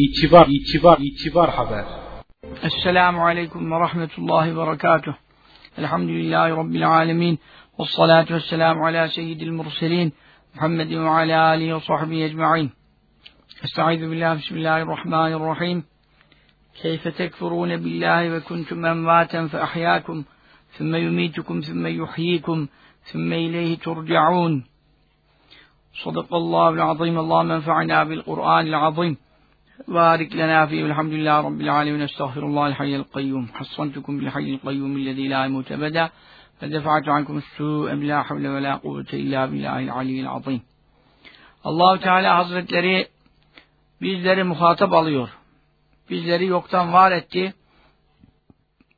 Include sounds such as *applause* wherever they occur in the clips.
اعتبار اعتبار اعتبار خبر. السلام عليكم ورحمة الله وبركاته. الحمد لله رب العالمين والصلاة والسلام على سيد المرسلين محمد وعلى آله وصحبه أجمعين. أستعيذ بالله بسم الله الرحمن الرحيم. كيف تكفرون بالله وكنتم أمواتا فأحياكم ثم يميتكم ثم يحييكم ثم إليه ترجعون. صدق الله العظيم. اللهم انفعنا بالقرآن العظيم. بارك لنا فيه والحمد لله رب العالمين استغفر الله الحي القيوم حصنتكم بالحي القيوم الذي لا يموت أبدا فدفعت عنكم السوء بلا حول ولا قوة إلا بالله العلي العظيم Allahu Teala Hazretleri bizleri muhatap alıyor. Bizleri yoktan var etti.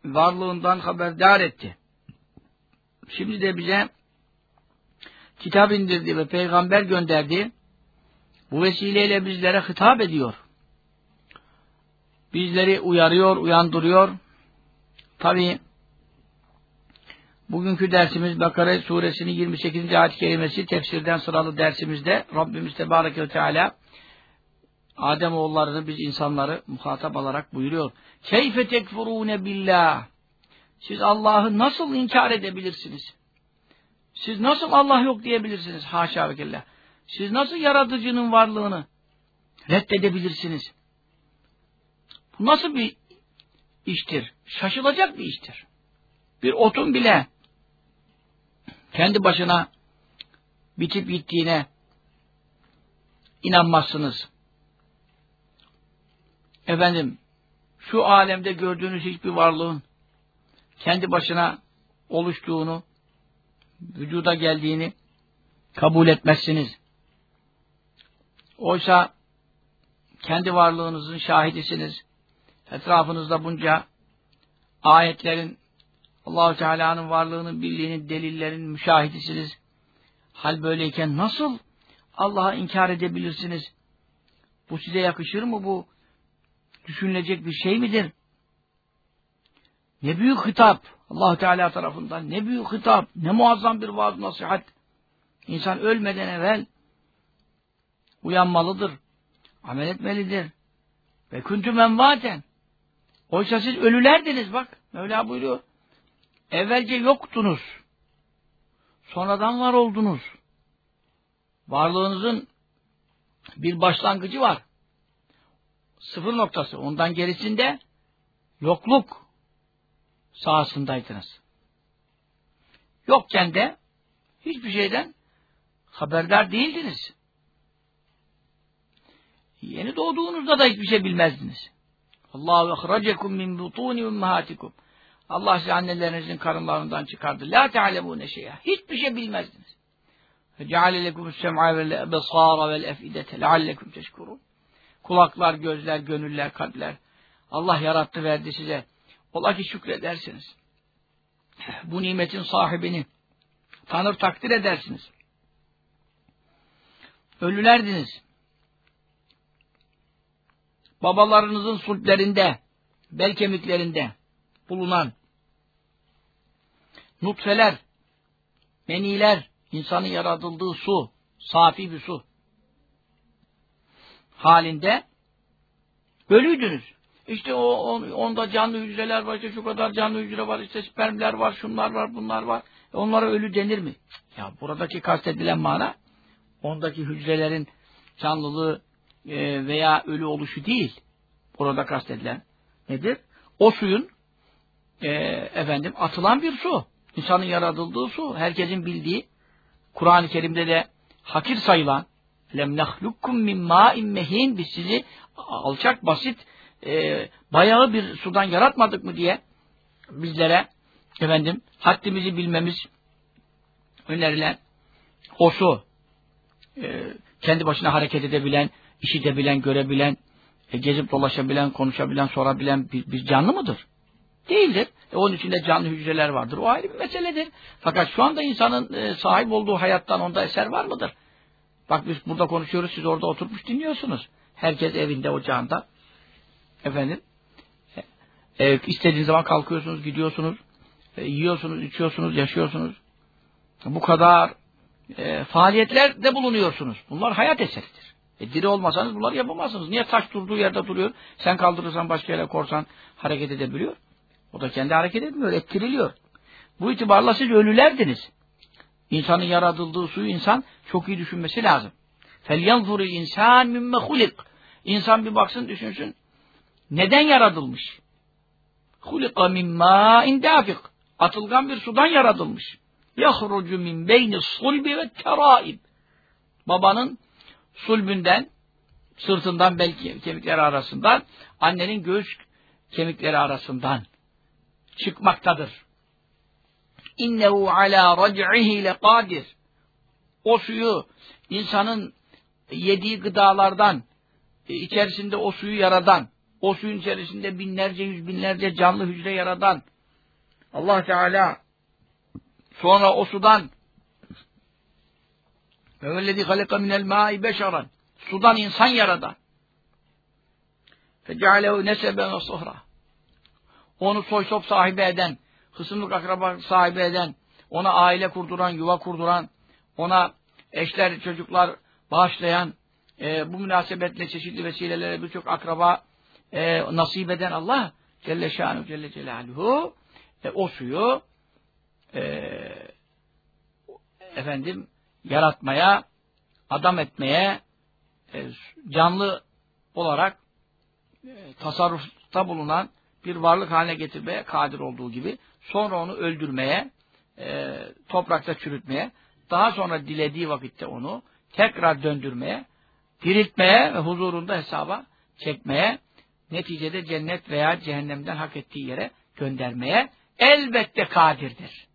Varlığından haberdar etti. Şimdi de bize kitap indirdi ve peygamber gönderdi. Bu vesileyle bizlere hitap ediyor. Bizleri uyarıyor, uyandırıyor. Tabi bugünkü dersimiz Bakara suresinin 28. ayet-i kerimesi tefsirden sıralı dersimizde Rabbimiz Tebareke Teala Adem oğullarını biz insanları muhatap alarak buyuruyor. Keyfe tekfurune billah. Siz Allah'ı nasıl inkar edebilirsiniz? Siz nasıl Allah yok diyebilirsiniz? Haşa ve kella. Siz nasıl yaratıcının varlığını reddedebilirsiniz? Nasıl bir iştir? Şaşılacak bir iştir. Bir otun bile kendi başına bitip gittiğine inanmazsınız. Efendim, şu alemde gördüğünüz hiçbir varlığın kendi başına oluştuğunu, vücuda geldiğini kabul etmezsiniz. Oysa kendi varlığınızın şahidisiniz. Etrafınızda bunca ayetlerin Allahu Teala'nın varlığının, birliğinin, delillerin müşahidisiniz. Hal böyleyken nasıl Allah'a inkar edebilirsiniz? Bu size yakışır mı bu? Düşünülecek bir şey midir? Ne büyük hitap allah Teala tarafından. Ne büyük hitap. Ne muazzam bir vaaz nasihat. İnsan ölmeden evvel uyanmalıdır. Amel etmelidir. Ve kuntum envaten. Oysa siz ölülerdiniz bak. Mevla buyuruyor. Evvelce yoktunuz. Sonradan var oldunuz. Varlığınızın bir başlangıcı var. Sıfır noktası. Ondan gerisinde yokluk sahasındaydınız. Yokken de hiçbir şeyden haberdar değildiniz. Yeni doğduğunuzda da hiçbir şey bilmezdiniz. Allahu ehracekum min butuni ummahatikum. Allah sizi annelerinizin karınlarından çıkardı. La te'alemune şey'a. Hiçbir şey bilmezdiniz. Ceale lekumus sem'a vel ebsara vel efidete leallekum teşkurun. Kulaklar, gözler, gönüller, kalpler. Allah yarattı verdi size. Ola ki şükredersiniz. Bu nimetin sahibini tanır takdir edersiniz. Ölülerdiniz. Babalarınızın sulplerinde, bel kemiklerinde bulunan nutfeler, meniler, insanın yaratıldığı su, safi bir su halinde ölüydünüz. İşte o onda canlı hücreler var, işte şu kadar canlı hücre var, işte spermler var, şunlar var, bunlar var. E onlara ölü denir mi? Ya buradaki kastedilen mana ondaki hücrelerin canlılığı e, veya ölü oluşu değil. Burada kastedilen nedir? O suyun e, efendim atılan bir su. İnsanın yaratıldığı su. Herkesin bildiği Kur'an-ı Kerim'de de hakir sayılan lem nahlukkum min ma'in mehin biz sizi alçak basit e, bayağı bir sudan yaratmadık mı diye bizlere efendim haddimizi bilmemiz önerilen o su e, kendi başına hareket edebilen, işitebilen, görebilen, e, gezip dolaşabilen, konuşabilen, sorabilen bir, bir canlı mıdır? Değildir. E, onun içinde canlı hücreler vardır. O ayrı bir meseledir. Fakat şu anda insanın e, sahip olduğu hayattan onda eser var mıdır? Bak biz burada konuşuyoruz, siz orada oturmuş dinliyorsunuz. Herkes evinde, ocağında. Efendim, e, e, istediğiniz zaman kalkıyorsunuz, gidiyorsunuz, e, yiyorsunuz, içiyorsunuz, yaşıyorsunuz. Bu kadar e, faaliyetlerde bulunuyorsunuz. Bunlar hayat eseridir. E diri olmasanız bunları yapamazsınız. Niye taş durduğu yerde duruyor? Sen kaldırırsan başka yere korsan hareket edebiliyor. O da kendi hareket etmiyor, ettiriliyor. Bu itibarla siz ölülerdiniz. İnsanın yaratıldığı suyu insan çok iyi düşünmesi lazım. فَلْيَنْظُرِ insan مِمَّ خُلِقْ İnsan bir baksın düşünsün. Neden yaratılmış? خُلِقَ مِنْ مَاءٍ دَافِقٍ Atılgan bir sudan yaratılmış. يَخْرُجُ مِنْ بَيْنِ الصُّلْبِ وَالتَّرَائِبِ Babanın sulbünden, sırtından belki kemikleri arasından, annenin göğüs kemikleri arasından çıkmaktadır. İnnehu ala rac'ihi lekadir. O suyu insanın yediği gıdalardan e, içerisinde o suyu yaradan, o suyun içerisinde binlerce yüz binlerce canlı hücre yaradan Allah Teala sonra o sudan ve vellezî halika minel mâi beşeran sudan insan yaradan. Fecealehu neseben ve sıhra onu soy sop sahibi eden hısımlık akraba sahibi eden ona aile kurduran, yuva kurduran ona eşler, çocuklar bağışlayan e, bu münasebetle çeşitli vesilelerle birçok akraba e, nasip eden Allah Celle Şanu Celle Celaluhu e, o suyu e, efendim yaratmaya, adam etmeye, e, canlı olarak e, tasarrufta bulunan bir varlık haline getirmeye kadir olduğu gibi sonra onu öldürmeye, e, toprakta çürütmeye, daha sonra dilediği vakitte onu tekrar döndürmeye, diriltmeye ve huzurunda hesaba çekmeye, neticede cennet veya cehennemden hak ettiği yere göndermeye elbette kadirdir.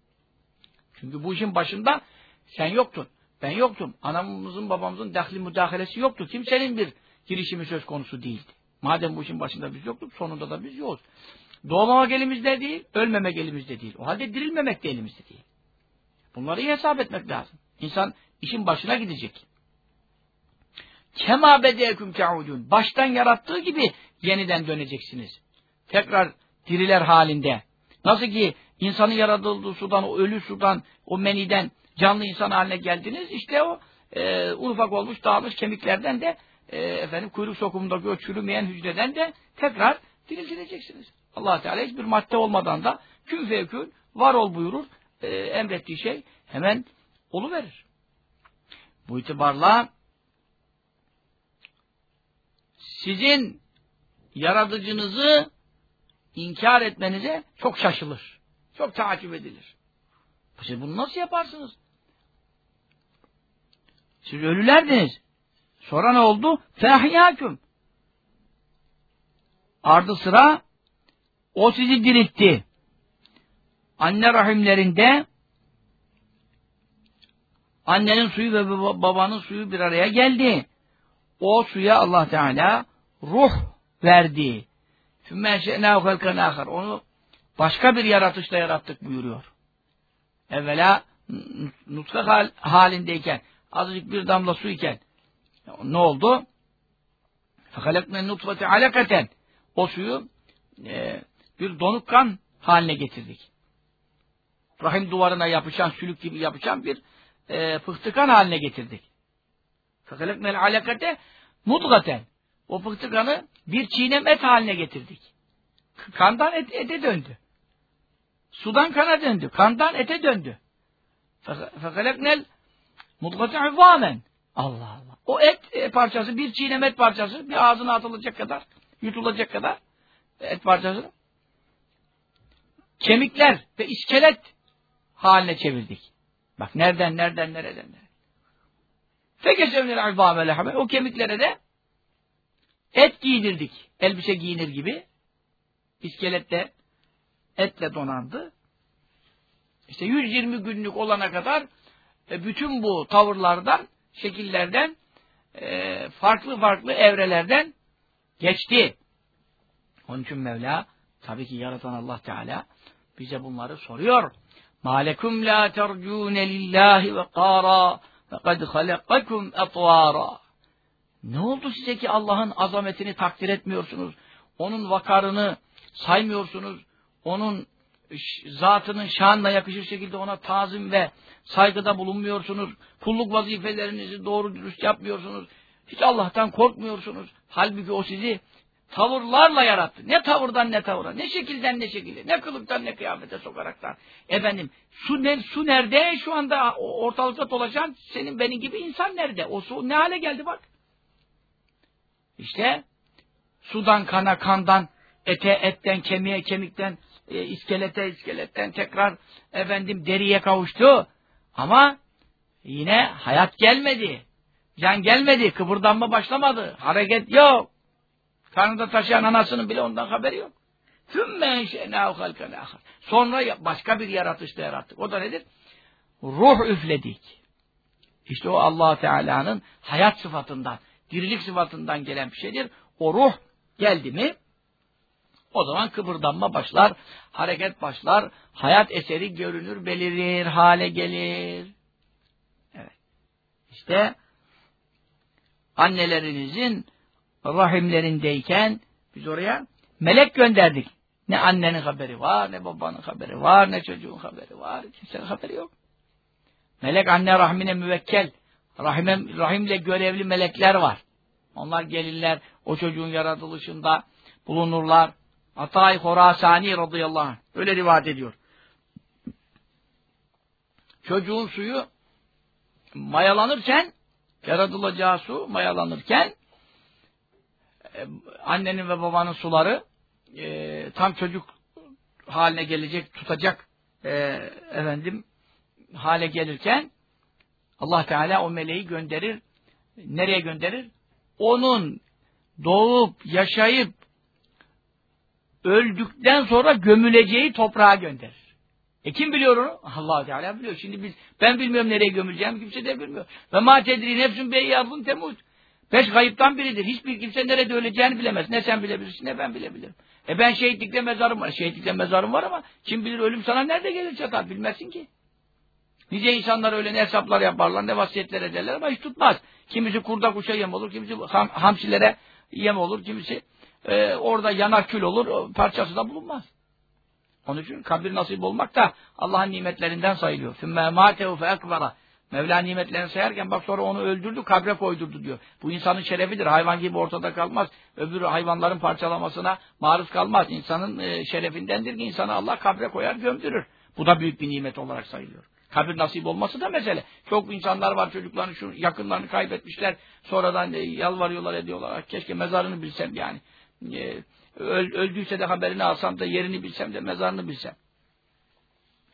Çünkü bu işin başında sen yoktun, ben yoktum. Anamızın babamızın dahli müdahalesi yoktu. Kimsenin bir girişimi söz konusu değildi. Madem bu işin başında biz yoktuk, sonunda da biz yokuz. Doğmamak elimizde değil, ölmemek elimizde değil. O halde dirilmemek de elimizde değil. Bunları iyi hesap etmek lazım. İnsan işin başına gidecek. Kema bedeküm te'udun. Baştan yarattığı gibi yeniden döneceksiniz. Tekrar diriler halinde. Nasıl ki insanın yaratıldığı sudan, o ölü sudan, o meniden canlı insan haline geldiniz. İşte o e, ufak olmuş, dağılmış kemiklerden de e, efendim kuyruk sokumundaki o çürümeyen hücreden de tekrar diriltileceksiniz. allah Teala hiçbir madde olmadan da kün fevkün var ol buyurur. E, emrettiği şey hemen verir. Bu itibarla sizin yaratıcınızı inkar etmenize çok şaşılır. Çok takip edilir. Siz bunu nasıl yaparsınız? Siz ölülerdiniz. Sonra ne oldu? Fehyâküm. Ardı sıra o sizi diriltti. Anne rahimlerinde annenin suyu ve babanın suyu bir araya geldi. O suya Allah Teala ruh verdi. Onu başka bir yaratışla yarattık buyuruyor. Evvela nutfe hal, halindeyken azıcık bir damla su iken ne oldu? فَخَلَقْنَا nutfeti alakaten o suyu e, bir donuk kan haline getirdik. Rahim duvarına yapışan, sülük gibi yapışan bir e, fıhtıkan haline getirdik. فَخَلَقْنَا alakate mudgaten o fıhtıkanı bir çiğnem et haline getirdik. Kandan et, ete döndü. Sudan kana döndü. Kandan ete döndü. فَخَلَقْنَا Mudgate hüvvamen. Allah Allah. O et e, parçası, bir çiğnem et parçası, bir ağzına atılacak kadar, yutulacak kadar et parçası. Kemikler ve iskelet haline çevirdik. Bak nereden, nereden, nereden, nereden. Fekesevnil hüvvame lehame. O kemiklere de et giydirdik. Elbise giyinir gibi. İskelette etle donandı. İşte 120 günlük olana kadar e, bütün bu tavırlardan, şekillerden, e, farklı farklı evrelerden geçti. Onun için Mevla, tabii ki yaratan Allah Teala bize bunları soruyor. Tercune lillahi ve qara ve kad halakakum etvara. Ne oldu size ki Allah'ın azametini takdir etmiyorsunuz? Onun vakarını saymıyorsunuz? Onun zatının şanla yakışır şekilde ona tazim ve saygıda bulunmuyorsunuz. Kulluk vazifelerinizi doğru dürüst yapmıyorsunuz. Hiç Allah'tan korkmuyorsunuz. Halbuki o sizi tavırlarla yarattı. Ne tavırdan ne tavıra, ne şekilden ne şekilde, ne kılıktan ne kıyafete sokaraktan. Efendim, su, ne, su nerede? Şu anda ortalıkta dolaşan senin benim gibi insan nerede? O su ne hale geldi bak. İşte sudan kana, kandan, ete, etten, kemiğe, kemikten, e, iskelete, iskeletten tekrar efendim deriye kavuştu. Ama yine hayat gelmedi. Can gelmedi, kıpırdanma başlamadı, hareket yok. Karnında taşıyan anasının bile ondan haberi yok. Sonra başka bir yaratışta yarattık. O da nedir? Ruh üfledik. İşte o allah Teala'nın hayat sıfatından, dirilik sıfatından gelen bir şeydir. O ruh geldi mi o zaman kıpırdanma başlar, hareket başlar, hayat eseri görünür, belirir, hale gelir. Evet. İşte annelerinizin rahimlerindeyken biz oraya melek gönderdik. Ne annenin haberi var, ne babanın haberi var, ne çocuğun haberi var. Kimsenin haberi yok. Melek anne rahmine müvekkel. Rahime, rahimle görevli melekler var. Onlar gelirler, o çocuğun yaratılışında bulunurlar. Atay Horasani radıyallahu anh. Öyle rivayet ediyor. Çocuğun suyu mayalanırken, yaratılacağı su mayalanırken e, annenin ve babanın suları e, tam çocuk haline gelecek, tutacak e, efendim hale gelirken Allah Teala o meleği gönderir. Nereye gönderir? Onun doğup, yaşayıp, öldükten sonra gömüleceği toprağa gönderir. E kim biliyor onu? allah Teala biliyor. Şimdi biz, ben bilmiyorum nereye gömüleceğim, kimse de bilmiyor. Ve ma tedri nefsün beyyâfun temut. Beş kayıptan biridir. Hiçbir kimse nerede öleceğini bilemez. Ne sen bilebilirsin ne ben bilebilirim. E ben şehitlikte mezarım var. Şehitlikte mezarım var ama kim bilir ölüm sana nerede gelir çatar bilmezsin ki. Nice insanlar öyle ne hesaplar yaparlar, ne vasiyetler ederler ama hiç tutmaz. Kimisi kurda kuşa yem olur, kimisi ham, hamsilere yem olur, kimisi e, orada yanar kül olur, parçası da bulunmaz. Onun için kabir nasip olmak da Allah'ın nimetlerinden sayılıyor. ثُمَّ مَاتَهُ فَاَكْبَرَ Mevla nimetlerini sayarken bak sonra onu öldürdü, kabre koydurdu diyor. Bu insanın şerefidir. Hayvan gibi ortada kalmaz. Öbür hayvanların parçalamasına maruz kalmaz. İnsanın e, şerefindendir ki insanı Allah kabre koyar, gömdürür. Bu da büyük bir nimet olarak sayılıyor. Kabir nasip olması da mesele. Çok insanlar var çocuklarını, şu yakınlarını kaybetmişler. Sonradan e, yalvarıyorlar, ediyorlar. Keşke mezarını bilsem yani. E, öldüyse de haberini alsam da yerini bilsem de mezarını bilsem.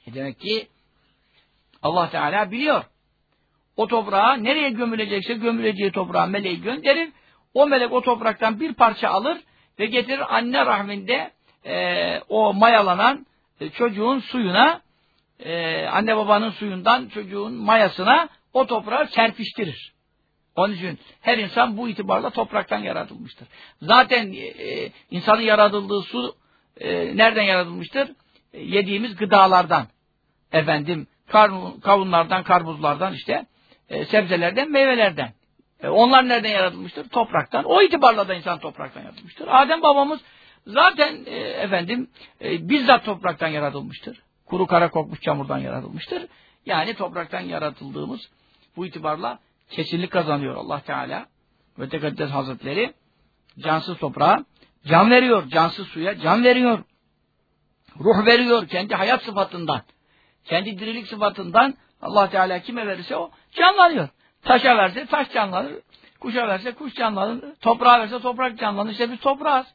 E demek ki Allah Teala biliyor. O toprağa nereye gömülecekse gömüleceği toprağa meleği gönderir. O melek o topraktan bir parça alır ve getirir anne rahminde e, o mayalanan e, çocuğun suyuna e, anne babanın suyundan çocuğun mayasına o toprağı serpiştirir. Onun için her insan bu itibarla topraktan yaratılmıştır. Zaten e, insanın yaratıldığı su e, nereden yaratılmıştır? E, yediğimiz gıdalardan. Efendim kavunlardan, karbuzlardan işte e, sebzelerden, meyvelerden. E, onlar nereden yaratılmıştır? Topraktan. O itibarla da insan topraktan yaratılmıştır. Adem babamız zaten e, efendim e, bizzat topraktan yaratılmıştır. Kuru kara kokmuş çamurdan yaratılmıştır. Yani topraktan yaratıldığımız bu itibarla kesinlik kazanıyor Allah Teala ve Tekaddes Hazretleri cansız toprağa can veriyor, cansız suya can veriyor. Ruh veriyor kendi hayat sıfatından. Kendi dirilik sıfatından Allah Teala kime verirse o canlanıyor. Taşa verse taş canlanır. Kuşa verse kuş canlanır. Toprağa verse toprak canlanır. İşte biz toprağız.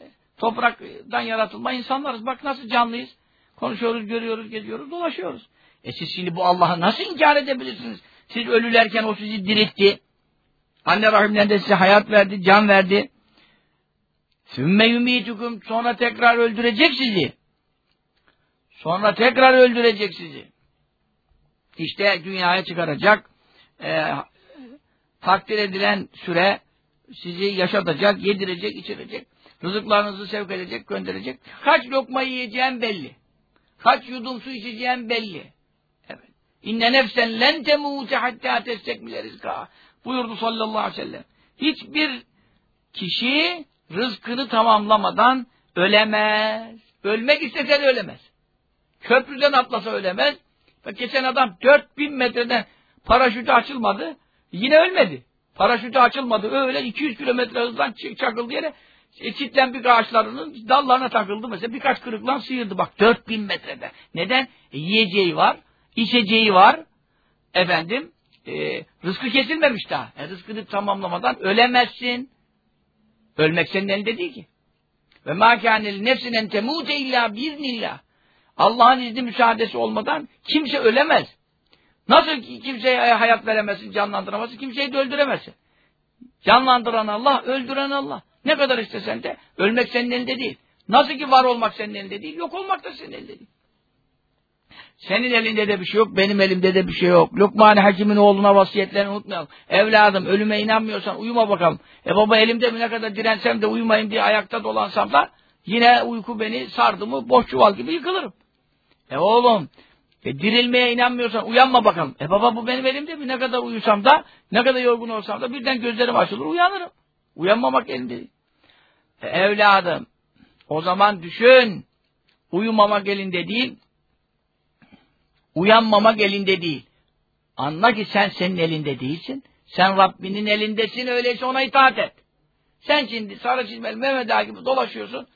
E, topraktan yaratılma insanlarız. Bak nasıl canlıyız. Konuşuyoruz, görüyoruz, geziyoruz, dolaşıyoruz. E siz şimdi bu Allah'ı nasıl inkar edebilirsiniz? Siz ölülerken o sizi diritti. Anne rahimden de size hayat verdi, can verdi. Sümme yumitukum sonra tekrar öldürecek sizi. Sonra tekrar öldürecek sizi. İşte dünyaya çıkaracak. E, takdir edilen süre sizi yaşatacak, yedirecek, içirecek. Rızıklarınızı sevk edecek, gönderecek. Kaç lokma yiyeceğim belli. Kaç yudum su içeceğim belli. İnne nefsen len temûte hattâ testekmile rizkâ. Buyurdu sallallahu aleyhi ve sellem. Hiçbir kişi rızkını tamamlamadan ölemez. Ölmek istese de ölemez. Köprüden atlasa ölemez. Bak geçen adam 4000 metreden paraşütü açılmadı. Yine ölmedi. Paraşütü açılmadı. Öyle 200 kilometre hızdan çakıldı yere e, çitlenbik ağaçlarının dallarına takıldı mesela birkaç kırıklan sıyırdı bak 4000 metrede. Neden? E, yiyeceği var, içeceği var. Efendim, e, rızkı kesilmemiş daha. E, rızkını tamamlamadan ölemezsin. Ölmek senin elinde değil ki. Ve mâ kâneli nefsinen temûte illâ biiznillah. Allah'ın izni müsaadesi olmadan kimse ölemez. Nasıl ki kimseye hayat veremezsin, canlandıramazsın, kimseyi de öldüremezsin. Canlandıran Allah, öldüren Allah. Ne kadar istesen de ölmek senin elinde değil. Nasıl ki var olmak senin elinde değil, yok olmak da senin elinde değil. Senin elinde de bir şey yok, benim elimde de bir şey yok. Lokman Hakim'in oğluna vasiyetlerini unutmayalım. Evladım ölüme inanmıyorsan uyuma bakalım. E baba elimde mi ne kadar dirensem de uyumayayım diye ayakta dolansam da yine uyku beni sardı mı boş çuval gibi yıkılırım. E oğlum e, dirilmeye inanmıyorsan uyanma bakalım. E baba bu benim elimde mi? Ne kadar uyusam da ne kadar yorgun olsam da birden gözlerim açılır uyanırım. Uyanmamak elinde değil. E, evladım o zaman düşün. Uyumamak elinde değil. Uyanmamak elinde değil. Anla ki sen senin elinde değilsin. Sen Rabbinin elindesin öyleyse ona itaat et. Sen şimdi sarı çizmeli Mehmet Ağa gibi dolaşıyorsun.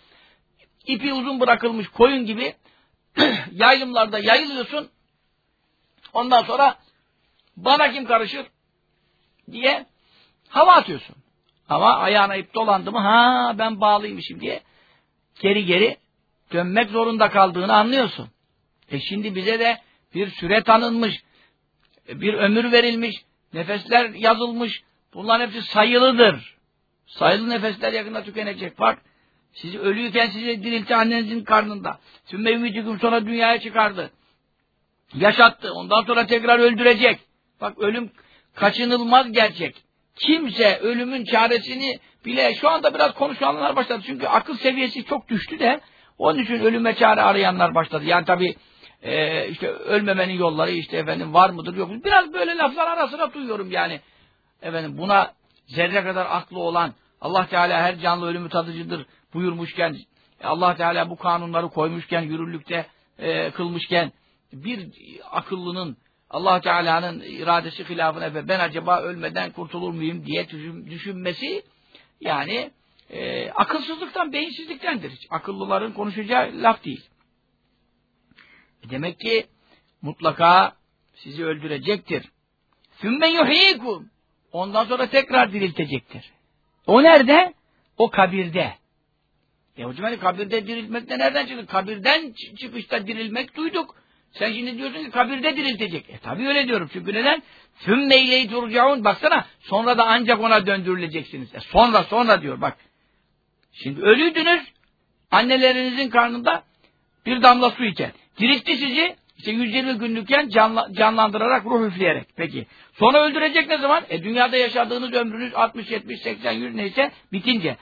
İpi uzun bırakılmış koyun gibi *clears throat* yayımlarda yayılıyorsun. Ondan sonra bana kim karışır diye hava atıyorsun. Ama ayağına ip dolandı mı ha ben bağlıymışım diye geri geri dönmek zorunda kaldığını anlıyorsun. E şimdi bize de bir süre tanınmış, bir ömür verilmiş, nefesler yazılmış. Bunların hepsi sayılıdır. Sayılı nefesler yakında tükenecek. Bak sizi ölüyken sizi diriltti annenizin karnında. Sümme ümidüküm sonra dünyaya çıkardı. Yaşattı. Ondan sonra tekrar öldürecek. Bak ölüm kaçınılmaz gerçek. Kimse ölümün çaresini bile şu anda biraz konuşanlar başladı. Çünkü akıl seviyesi çok düştü de onun için ölüme çare arayanlar başladı. Yani tabi e, işte ölmemenin yolları işte efendim var mıdır yok mudur. Biraz böyle laflar arasına duyuyorum yani. Efendim buna zerre kadar aklı olan Allah Teala her canlı ölümü tadıcıdır buyurmuşken Allah Teala bu kanunları koymuşken yürürlükte e, kılmışken bir akıllının Allah Teala'nın iradesi hilafına ben acaba ölmeden kurtulur muyum diye düşünmesi yani e, akılsızlıktan, beyinsizliktendir. Hiç akıllıların konuşacağı laf değil. E demek ki mutlaka sizi öldürecektir. Sümme yuhyikum. Ondan sonra tekrar diriltecektir. O nerede? O kabirde. E hocam hani kabirde diriltmek de nereden çıktı? Kabirden çıkışta dirilmek duyduk. Sen şimdi diyorsun ki kabirde diriltecek. E tabi öyle diyorum. Çünkü neden? Sümme ileyhi turcaun. Baksana sonra da ancak ona döndürüleceksiniz. E sonra sonra diyor bak. Şimdi ölüydünüz. Annelerinizin karnında bir damla su iken. Diriltti sizi. İşte 120 günlükken canla, canlandırarak ruh üfleyerek. Peki. Sonra öldürecek ne zaman? E dünyada yaşadığınız ömrünüz 60, 70, 80, 100 neyse bitince.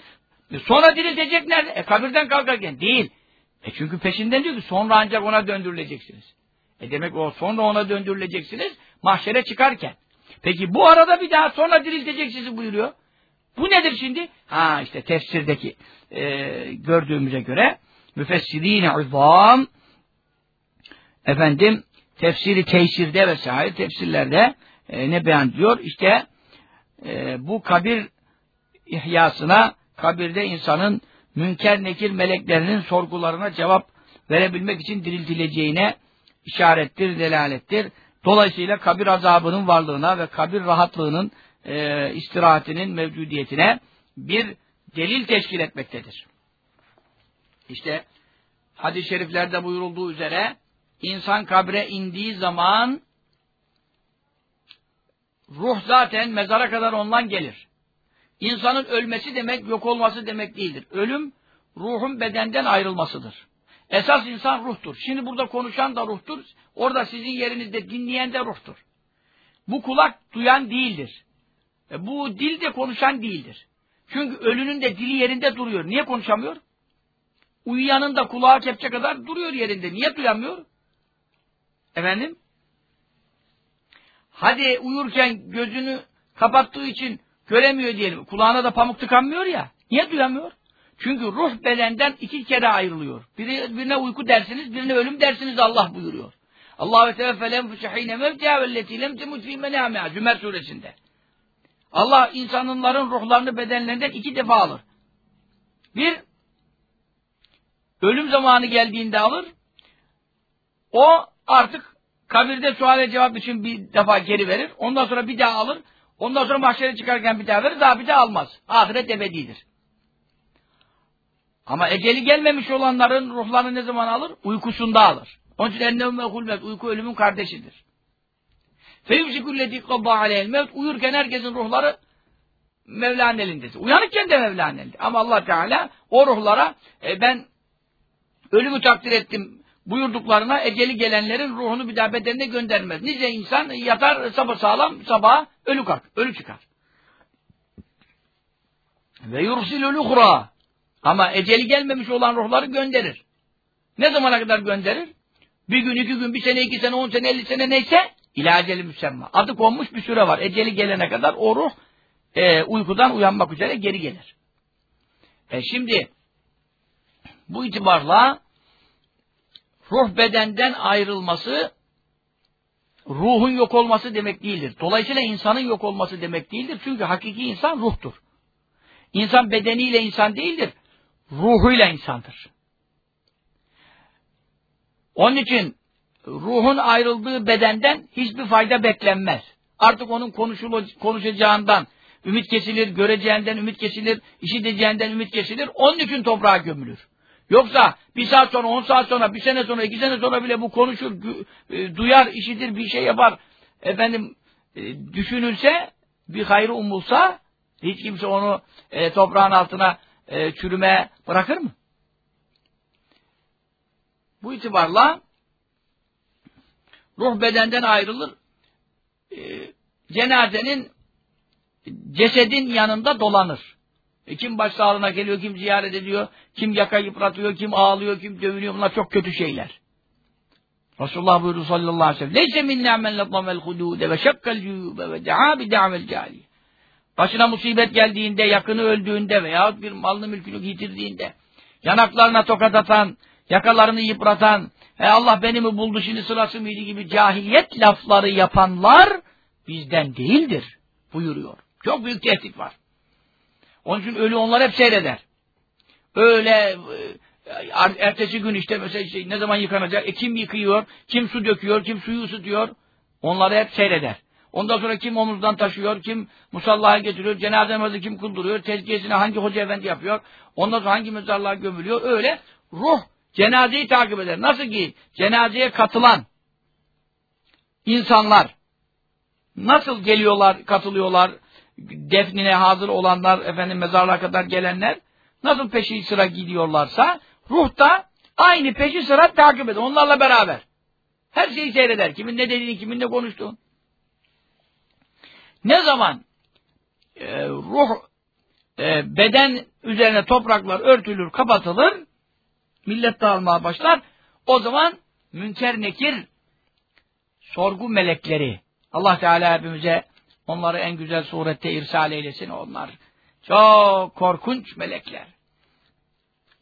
E sonra diriltecek nerede? E kabirden kalkarken. Değil. E çünkü peşinden diyor ki sonra ancak ona döndürüleceksiniz. E demek o sonra ona döndürüleceksiniz mahşere çıkarken. Peki bu arada bir daha sonra diriltecek sizi buyuruyor. Bu nedir şimdi? Ha işte tefsirdeki e, gördüğümüze göre müfessirine uzam efendim tefsiri teysirde vesaire tefsirlerde e, ne beyan diyor? İşte e, bu kabir ihyasına kabirde insanın münker nekir meleklerinin sorgularına cevap verebilmek için diriltileceğine işarettir, delalettir. Dolayısıyla kabir azabının varlığına ve kabir rahatlığının e, istirahatinin mevcudiyetine bir delil teşkil etmektedir. İşte hadis-i şeriflerde buyurulduğu üzere insan kabre indiği zaman ruh zaten mezara kadar ondan gelir. İnsanın ölmesi demek yok olması demek değildir. Ölüm ruhun bedenden ayrılmasıdır. Esas insan ruhtur. Şimdi burada konuşan da ruhtur. Orada sizin yerinizde dinleyen de ruhtur. Bu kulak duyan değildir. E, bu dil de konuşan değildir. Çünkü ölünün de dili yerinde duruyor. Niye konuşamıyor? Uyuyanın da kulağı kepçe kadar duruyor yerinde. Niye duyamıyor? Efendim? Hadi uyurken gözünü kapattığı için göremiyor diyelim. Kulağına da pamuk tıkanmıyor ya. Niye duyamıyor? Çünkü ruh bedenden iki kere ayrılıyor. Biri, birine uyku dersiniz, birine ölüm dersiniz Allah buyuruyor. Allah ve teveffel enfuse hine mevtiha velleti lem temut fî suresinde. Allah insanların ruhlarını bedenlerinden iki defa alır. Bir, ölüm zamanı geldiğinde alır. O artık kabirde suale cevap için bir defa geri verir. Ondan sonra bir daha alır. Ondan sonra mahşere çıkarken bir daha verir. Daha bir daha almaz. Ahiret ebedidir. Ama eceli gelmemiş olanların ruhlarını ne zaman alır? Uykusunda alır. Onun için ennevme hulmet. Uyku ölümün kardeşidir. Feyumsikulleti kabba aleyhel. Uyurken herkesin ruhları Mevla'nın elindedir. Uyanıkken de Mevla'nın elinde. Ama Allah Teala o ruhlara e, ben ölümü takdir ettim buyurduklarına eceli gelenlerin ruhunu bir daha bedenine göndermez. Nice insan yatar sabah sağlam sabah ölü kalk, ölü çıkar. Ve yursilul uhra. Ama eceli gelmemiş olan ruhları gönderir. Ne zamana kadar gönderir? Bir gün, iki gün, bir sene, iki sene, on sene, elli sene neyse ila eceli müsemma. Adı konmuş bir süre var. Eceli gelene kadar o ruh e, uykudan uyanmak üzere geri gelir. E şimdi bu itibarla ruh bedenden ayrılması ruhun yok olması demek değildir. Dolayısıyla insanın yok olması demek değildir. Çünkü hakiki insan ruhtur. İnsan bedeniyle insan değildir. Ruhuyla insandır. Onun için ruhun ayrıldığı bedenden hiçbir fayda beklenmez. Artık onun konuşacağından ümit kesilir, göreceğinden ümit kesilir, işiteceğinden ümit kesilir. Onun için toprağa gömülür. Yoksa bir saat sonra, on saat sonra, bir sene sonra, iki sene sonra bile bu konuşur, e, duyar, işitir, bir şey yapar. Efendim e, düşünülse, bir hayrı umulsa, hiç kimse onu e, toprağın altına e, çürüme bırakır mı? Bu itibarla ruh bedenden ayrılır. E, cenazenin cesedin yanında dolanır. E kim baş sağlığına geliyor, kim ziyaret ediyor, kim yaka yıpratıyor, kim ağlıyor, kim dövülüyor. Bunlar çok kötü şeyler. Resulullah buyurdu sallallahu aleyhi ve sellem. Leyse men latlamel hudude ve şakkal cüyube ve de'a bi da'mel cali. Başına musibet geldiğinde, yakını öldüğünde veya bir malını mülkünü yitirdiğinde, yanaklarına tokat atan, yakalarını yıpratan, e Allah beni mi buldu şimdi sırası mıydı gibi cahiliyet lafları yapanlar bizden değildir buyuruyor. Çok büyük tehdit var. Onun için ölü onlar hep seyreder. Öyle e, ertesi gün işte mesela işte ne zaman yıkanacak, e kim yıkıyor, kim su döküyor, kim suyu ısıtıyor. Onları hep seyreder. Ondan sonra kim omuzdan taşıyor, kim musallaya getiriyor, cenaze namazı kim kıldırıyor, tezkiyesini hangi hoca efendi yapıyor, ondan sonra hangi mezarlığa gömülüyor. Öyle ruh cenazeyi takip eder. Nasıl ki cenazeye katılan insanlar nasıl geliyorlar, katılıyorlar, defnine hazır olanlar, efendim mezarlığa kadar gelenler nasıl peşi sıra gidiyorlarsa ruh da aynı peşi sıra takip eder. Onlarla beraber. Her şeyi seyreder. Kimin ne dediğini, kimin ne konuştuğunu. Ne zaman e, ruh e, beden üzerine topraklar örtülür, kapatılır, millet dağılmaya başlar. O zaman münker nekir sorgu melekleri Allah Teala hepimize Onları en güzel surette irsal eylesin onlar. Çok korkunç melekler.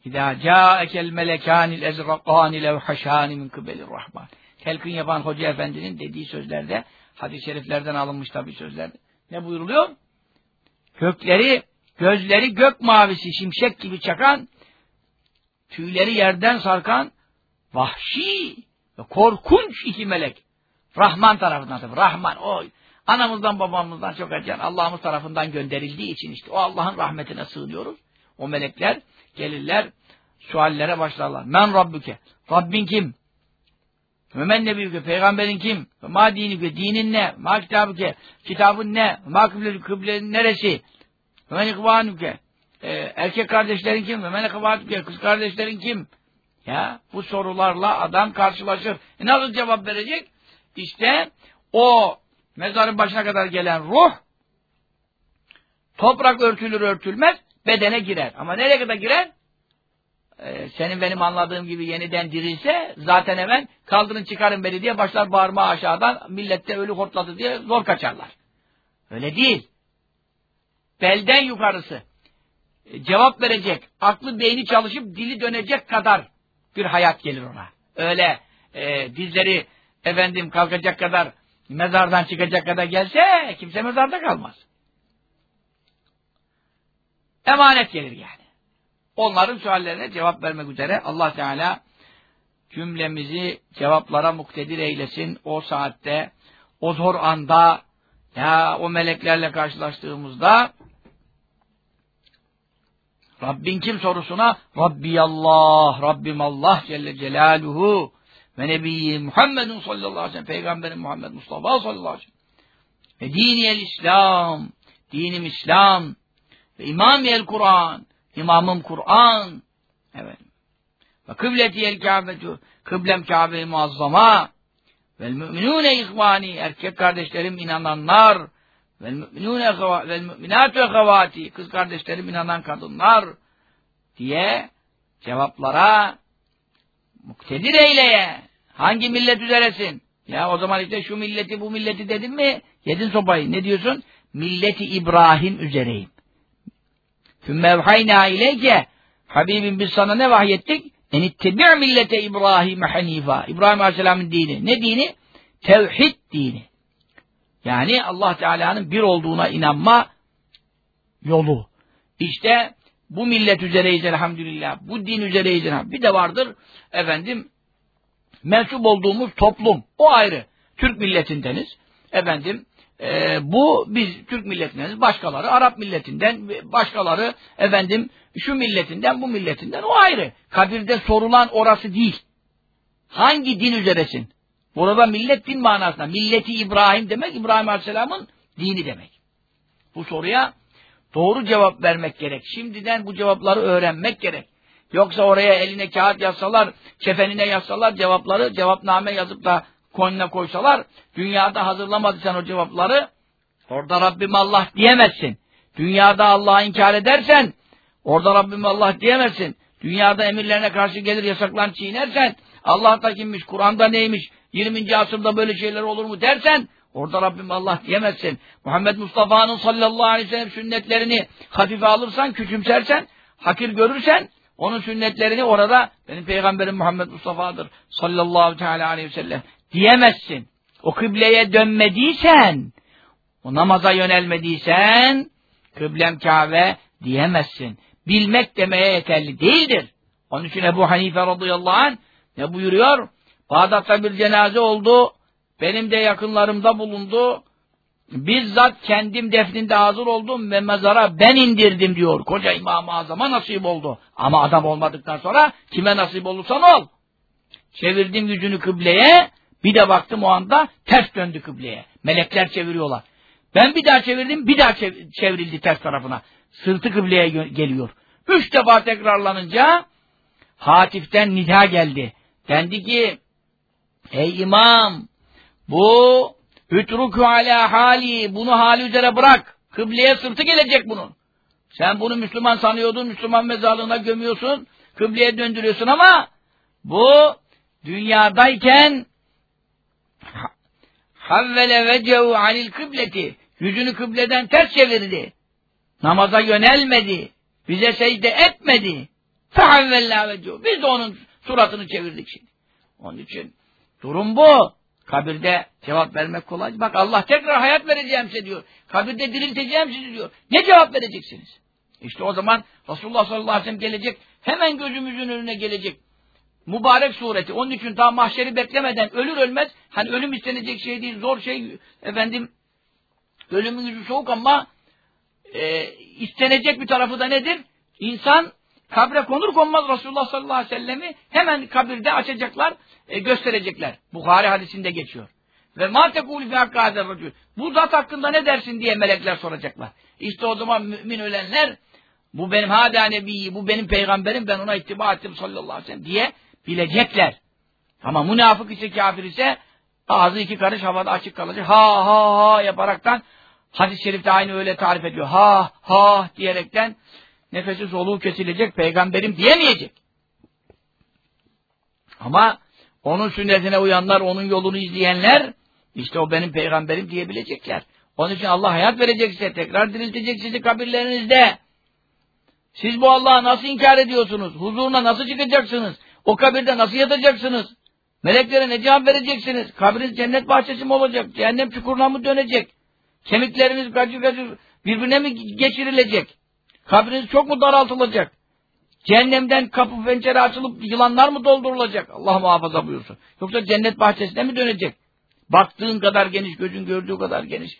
İzâ câekel melekânil ezrakâni levhaşâni min kıbelir rahman. Telkin yapan Hoca Efendi'nin dediği sözlerde, hadis-i şeriflerden alınmış tabi sözler. Ne buyuruluyor? Gökleri, gözleri gök mavisi şimşek gibi çakan, tüyleri yerden sarkan, vahşi ve korkunç iki melek. Rahman tarafından tabi. Rahman o Anamızdan babamızdan çok acıyan Allah'ımız tarafından gönderildiği için işte o Allah'ın rahmetine sığınıyoruz. O melekler gelirler suallere başlarlar. Men Rabbüke. Rabbin kim? Ve men nebiyüke. Peygamberin kim? Ve ma dinike. Dinin ne? Ma kitabüke. Kitabın ne? Ma kıble, kıblenin neresi? Ve men ikvanüke. Ee, erkek kardeşlerin kim? Ve men ikvanüke. Kız kardeşlerin kim? Ya bu sorularla adam karşılaşır. E nasıl cevap verecek? İşte o mezarın başına kadar gelen ruh toprak örtülür örtülmez bedene girer. Ama nereye kadar girer? Ee, senin benim anladığım gibi yeniden dirilse zaten hemen kaldırın çıkarın beni diye başlar bağırma aşağıdan millette ölü hortladı diye zor kaçarlar. Öyle değil. Belden yukarısı. E, cevap verecek, aklı beyni çalışıp dili dönecek kadar bir hayat gelir ona. Öyle e, dizleri efendim kalkacak kadar mezardan çıkacak kadar gelse kimse mezarda kalmaz. emanet gelir yani. Onların suallerine cevap vermek üzere Allah Teala cümlemizi cevaplara muktedir eylesin o saatte, o zor anda, ya o meleklerle karşılaştığımızda Rabbin kim sorusuna Rabbi Allah, Rabbim Allah Celle Celaluhu ve Nebiyyi Muhammedun sallallahu aleyhi ve sellem Peygamberin Muhammed Mustafa sallallahu aleyhi ve sellem. Ve diniyel İslam dinim İslam. Ve imamiyel Kur'an imamım Kur'an. Evet. Ve kıbletiyel Kabe'tu kıblem Kabe-i Muazzama. Vel müminune ihvani erkek kardeşlerim inananlar. Vel müminune vel müminatü havati kız kardeşlerim inanan kadınlar diye cevaplara muktedir eyleye. Hangi millet üzeresin? Ya o zaman işte şu milleti bu milleti dedin mi? Yedin sopayı. Ne diyorsun? Milleti İbrahim üzereyim. Fümmevhayna ileyke Habibim biz sana ne vahyettik? Enittebi' millete İbrahim hanifa. İbrahim Aleyhisselam'ın dini. Ne dini? Tevhid dini. Yani Allah Teala'nın bir olduğuna inanma yolu. İşte bu millet üzereyiz elhamdülillah. Bu din üzereyiz elhamdülillah. Bir de vardır efendim mensup olduğumuz toplum. O ayrı. Türk milletindeniz. Efendim e, bu biz Türk milletindeniz. Başkaları Arap milletinden, başkaları efendim şu milletinden, bu milletinden. O ayrı. Kabirde sorulan orası değil. Hangi din üzeresin? Burada millet din manasında. Milleti İbrahim demek İbrahim Aleyhisselam'ın dini demek. Bu soruya doğru cevap vermek gerek. Şimdiden bu cevapları öğrenmek gerek. Yoksa oraya eline kağıt yazsalar, kefenine yazsalar cevapları, cevapname yazıp da koynuna koysalar, dünyada hazırlamadıysan o cevapları, orada Rabbim Allah diyemezsin. Dünyada Allah'ı inkar edersen, orada Rabbim Allah diyemezsin. Dünyada emirlerine karşı gelir yasaklarını çiğnersen, Allah da kimmiş, Kur'an'da neymiş, 20. asırda böyle şeyler olur mu dersen, orada Rabbim Allah diyemezsin. Muhammed Mustafa'nın sallallahu aleyhi ve sellem sünnetlerini hafife alırsan, küçümsersen, hakir görürsen, onun sünnetlerini orada benim peygamberim Muhammed Mustafa'dır sallallahu teala aleyhi ve sellem diyemezsin. O kıbleye dönmediysen, o namaza yönelmediysen, kıblem Kabe diyemezsin. Bilmek demeye yeterli değildir. Onun için Ebu Hanife radıyallahu anh ne buyuruyor? Bağdat'ta bir cenaze oldu. Benim de yakınlarımda bulundu. Bizzat kendim defninde hazır oldum ve mezara ben indirdim diyor. Koca İmam-ı Azam'a nasip oldu. Ama adam olmadıktan sonra kime nasip olursan ol. Çevirdim yüzünü kıbleye. Bir de baktım o anda ters döndü kıbleye. Melekler çeviriyorlar. Ben bir daha çevirdim, bir daha çevrildi ters tarafına. Sırtı kıbleye geliyor. Üç defa tekrarlanınca Hatif'ten nida geldi. Dendi ki, ey imam, bu ütruku ala hali, bunu hali üzere bırak. Kıbleye sırtı gelecek bunun. Sen bunu Müslüman sanıyordun, Müslüman mezarlığına gömüyorsun, kıbleye döndürüyorsun ama bu dünyadayken havvele vecehu anil kıbleti yüzünü kıbleden ters çevirdi. Namaza yönelmedi. Bize secde etmedi. Fehavvellâ vecehu. Biz de onun suratını çevirdik şimdi. Onun için durum bu. Kabirde cevap vermek kolay. Bak Allah tekrar hayat vereceğim size diyor. Kabirde dirilteceğim sizi diyor. Ne cevap vereceksiniz? İşte o zaman Resulullah sallallahu aleyhi ve sellem gelecek. Hemen gözümüzün önüne gelecek. Mübarek sureti. Onun için daha mahşeri beklemeden ölür ölmez. Hani ölüm istenecek şey değil. Zor şey. Efendim ölümün yüzü soğuk ama e, istenecek bir tarafı da nedir? İnsan kabre konur konmaz Resulullah sallallahu aleyhi ve sellemi hemen kabirde açacaklar, e, gösterecekler. Bukhari hadisinde geçiyor. Ve ma tekûlü fi racül. Bu zat hakkında ne dersin diye melekler soracaklar. İşte o zaman mümin ölenler bu benim hâdâ nebiyyi, bu benim peygamberim, ben ona ittiba ettim sallallahu aleyhi ve sellem diye bilecekler. Ama münafık ise kafir ise ağzı iki karış havada açık kalacak. Ha ha ha yaparaktan hadis-i şerifte aynı öyle tarif ediyor. Ha ha diyerekten nefesi soluğu kesilecek peygamberim diyemeyecek. Ama onun sünnetine uyanlar, onun yolunu izleyenler işte o benim peygamberim diyebilecekler. Onun için Allah hayat verecek tekrar diriltecek sizi kabirlerinizde. Siz bu Allah'ı nasıl inkar ediyorsunuz? Huzuruna nasıl çıkacaksınız? O kabirde nasıl yatacaksınız? Meleklere ne cevap vereceksiniz? Kabriniz cennet bahçesi mi olacak? Cehennem çukuruna mı dönecek? Kemikleriniz gacır gacır birbirine mi geçirilecek? Kabriniz çok mu daraltılacak? Cehennemden kapı pencere açılıp yılanlar mı doldurulacak? Allah muhafaza buyursun. Yoksa cennet bahçesine mi dönecek? Baktığın kadar geniş, gözün gördüğü kadar geniş.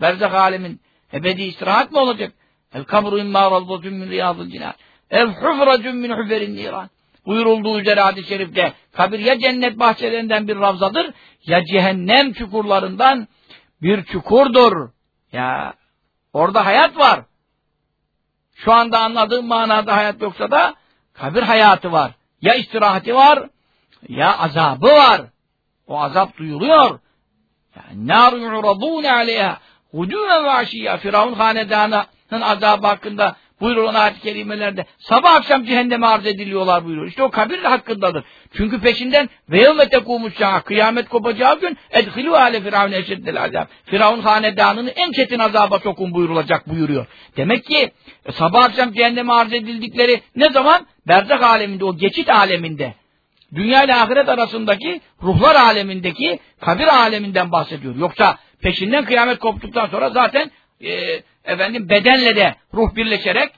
Berzak alemin ebedi istirahat mı olacak? El kabru imma ravdatun min riyadil cinan. Ev hufratun min huferin niran. Buyurulduğu üzere hadis-i şerifte kabir ya cennet bahçelerinden bir ravzadır ya cehennem çukurlarından bir çukurdur. Ya orada hayat var. Şu anda anladığım manada hayat yoksa da kabir hayatı var. Ya istirahati var ya azabı var. O azap duyuluyor. Nar yu'radûne aleyha hudûmen ve aşiyya. Firavun hanedanının azabı hakkında buyurulan ayet-i kerimelerde sabah akşam cehenneme arz ediliyorlar buyuruyor. İşte o kabir hakkındadır. Çünkü peşinden ve yevme tekûmuş kıyamet kopacağı gün edhilû ale firavun eşeddel azab. Firavun hanedanını en çetin azaba sokun buyurulacak buyuruyor. Demek ki e, sabah akşam cehenneme arz edildikleri ne zaman? Berzak aleminde, o geçit aleminde. Dünya ile ahiret arasındaki ruhlar alemindeki kabir aleminden bahsediyor. Yoksa peşinden kıyamet koptuktan sonra zaten e, efendim bedenle de ruh birleşerek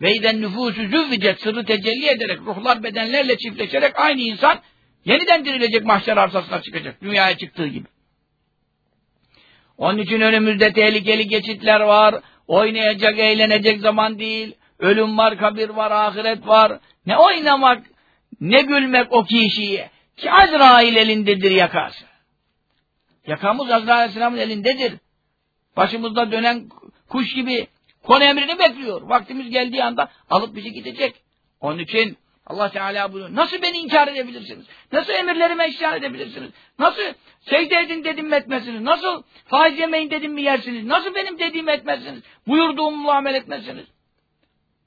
ve iden nüfusu züvvicet sırrı tecelli ederek ruhlar bedenlerle çiftleşerek aynı insan yeniden dirilecek mahşer arsasına çıkacak. Dünyaya çıktığı gibi. Onun için önümüzde tehlikeli geçitler var. Oynayacak, eğlenecek zaman değil. Ölüm var, kabir var, ahiret var. Ne oynamak, ne gülmek o kişiye. Ki Azrail elindedir yakası. Yakamız Azrail Aleyhisselam'ın elindedir. Başımızda dönen kuş gibi konu emrini bekliyor. Vaktimiz geldiği anda alıp bizi gidecek. Onun için Allah Teala buyuruyor. Nasıl beni inkar edebilirsiniz? Nasıl emirlerime isyan edebilirsiniz? Nasıl secde edin dedim mi etmezsiniz? Nasıl faiz yemeyin dedim mi yersiniz? Nasıl benim dediğimi etmezsiniz? Buyurduğumu amel etmezsiniz?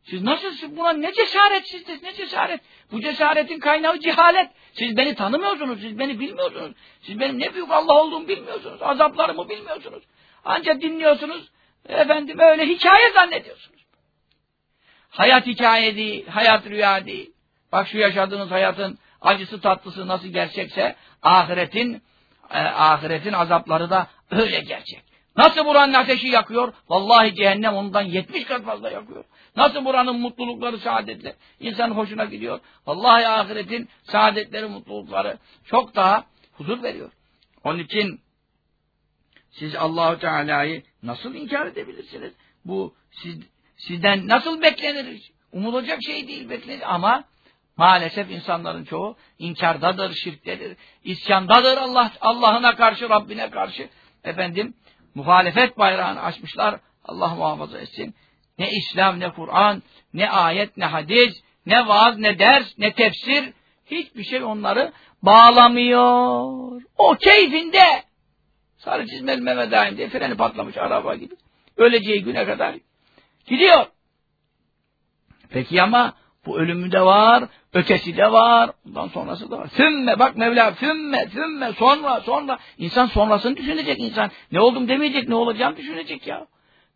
Siz nasıl buna ne cesaret sizde ne cesaret? Bu cesaretin kaynağı cehalet. Siz beni tanımıyorsunuz, siz beni bilmiyorsunuz. Siz benim ne büyük Allah olduğumu bilmiyorsunuz. Azaplarımı bilmiyorsunuz. Ancak dinliyorsunuz, efendim öyle hikaye zannediyorsunuz. Hayat hikaye değil, hayat rüya değil. Bak şu yaşadığınız hayatın acısı tatlısı nasıl gerçekse ahiretin e, ahiretin azapları da öyle gerçek. Nasıl buranın ateşi yakıyor? Vallahi cehennem ondan 70 kat fazla yakıyor. Nasıl buranın mutlulukları, saadetleri insanın hoşuna gidiyor? Vallahi ahiretin saadetleri, mutlulukları çok daha huzur veriyor. Onun için siz Allahu Teala'yı nasıl inkar edebilirsiniz? Bu siz, sizden nasıl beklenir? Umulacak şey değil beklenir ama maalesef insanların çoğu inkardadır, şirktedir, isyandadır Allah Allah'ına karşı, Rabbine karşı. Efendim muhalefet bayrağını açmışlar. Allah muhafaza etsin. Ne İslam, ne Kur'an, ne ayet, ne hadis, ne vaaz, ne ders, ne tefsir. Hiçbir şey onları bağlamıyor. O keyfinde. Sarı çizmeli Mehmet Ağam diye freni patlamış araba gibi. Öleceği güne kadar gidiyor. Peki ama bu ölümü de var, ötesi de var, bundan sonrası da var. Fümme, bak Mevla, fümme, fümme, sonra, sonra. İnsan sonrasını düşünecek insan. Ne oldum demeyecek, ne olacağım düşünecek ya.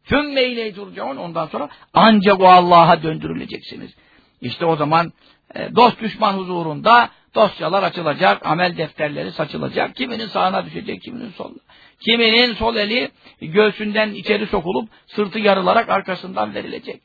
Fümme ile duracağım ondan sonra ancak o Allah'a döndürüleceksiniz. İşte o zaman e, dost düşman huzurunda dosyalar açılacak, amel defterleri saçılacak. Kiminin sağına düşecek, kiminin soluna. Kiminin sol eli göğsünden içeri sokulup sırtı yarılarak arkasından verilecek.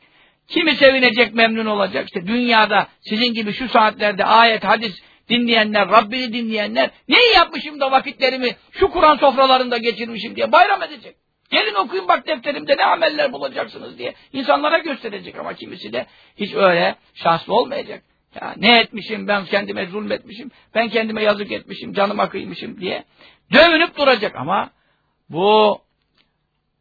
Kimi sevinecek, memnun olacak. İşte dünyada sizin gibi şu saatlerde ayet, hadis dinleyenler, Rabbini dinleyenler ne iyi yapmışım da vakitlerimi şu Kur'an sofralarında geçirmişim diye bayram edecek. Gelin okuyun bak defterimde ne ameller bulacaksınız diye insanlara gösterecek ama kimisi de hiç öyle şanslı olmayacak. Ya ne etmişim ben kendime zulmetmişim, ben kendime yazık etmişim, canıma kıymışım diye dövünüp duracak ama bu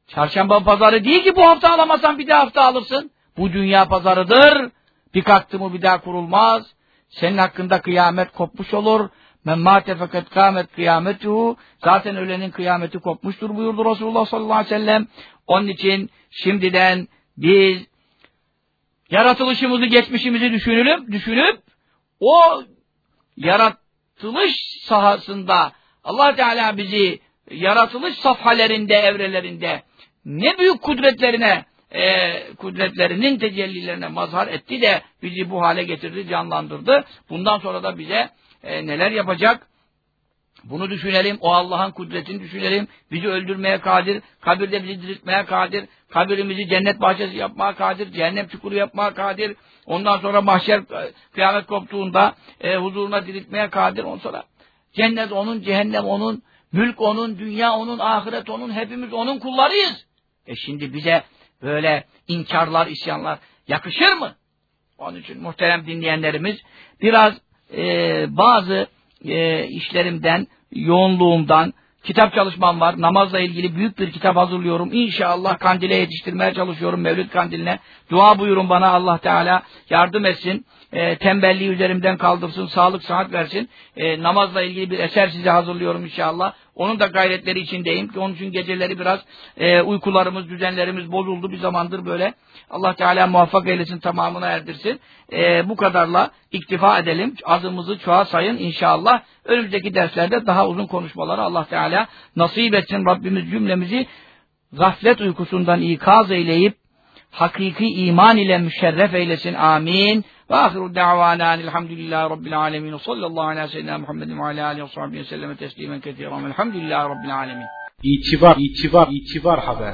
çarşamba pazarı değil ki bu hafta alamazsan bir daha hafta alırsın. Bu dünya pazarıdır. Bir kalktı mı bir daha kurulmaz. Senin hakkında kıyamet kopmuş olur. Men mâte fakat kâmet kıyametuhu. Zaten ölenin kıyameti kopmuştur buyurdu Resulullah sallallahu aleyhi ve sellem. Onun için şimdiden biz yaratılışımızı, geçmişimizi düşünülüp, düşünüp o yaratılış sahasında Allah Teala bizi yaratılış safhalerinde, evrelerinde ne büyük kudretlerine e, kudretlerinin tecellilerine mazhar etti de bizi bu hale getirdi, canlandırdı. Bundan sonra da bize e, neler yapacak? Bunu düşünelim, o Allah'ın kudretini düşünelim. Bizi öldürmeye kadir, kabirde bizi diriltmeye kadir, kabirimizi cennet bahçesi yapmaya kadir, cehennem çukuru yapmaya kadir. Ondan sonra mahşer e, kıyamet koptuğunda e, huzuruna diriltmeye kadir. Ondan sonra cennet onun, cehennem onun, mülk onun, dünya onun, ahiret onun, hepimiz onun kullarıyız. E şimdi bize böyle inkarlar, isyanlar yakışır mı? Onun için muhterem dinleyenlerimiz biraz e, bazı e, işlerimden, yoğunluğumdan, kitap çalışmam var. Namazla ilgili büyük bir kitap hazırlıyorum. İnşallah kandile yetiştirmeye çalışıyorum. Mevlüt kandiline. Dua buyurun bana Allah Teala yardım etsin. E, tembelliği üzerimden kaldırsın. Sağlık, sıhhat versin. E, namazla ilgili bir eser size hazırlıyorum inşallah. Onun da gayretleri içindeyim ki onun için geceleri biraz e, uykularımız, düzenlerimiz bozuldu bir zamandır böyle. Allah Teala muvaffak eylesin, tamamına erdirsin. E, bu kadarla iktifa edelim. Azımızı çoğa sayın inşallah. Önümüzdeki derslerde daha uzun konuşmaları Allah Teala nasip etsin. Rabbimiz cümlemizi gaflet uykusundan ikaz eyleyip hakiki iman ile müşerref eylesin. Amin. Ve ahiru da'vana elhamdülillahi rabbil alemin. Sallallahu ala seyyidina Muhammedin ve ala alihi ve sahbihi selleme teslimen ketiren. Elhamdülillahi rabbil alemin. İtibar, itibar, itibar haber.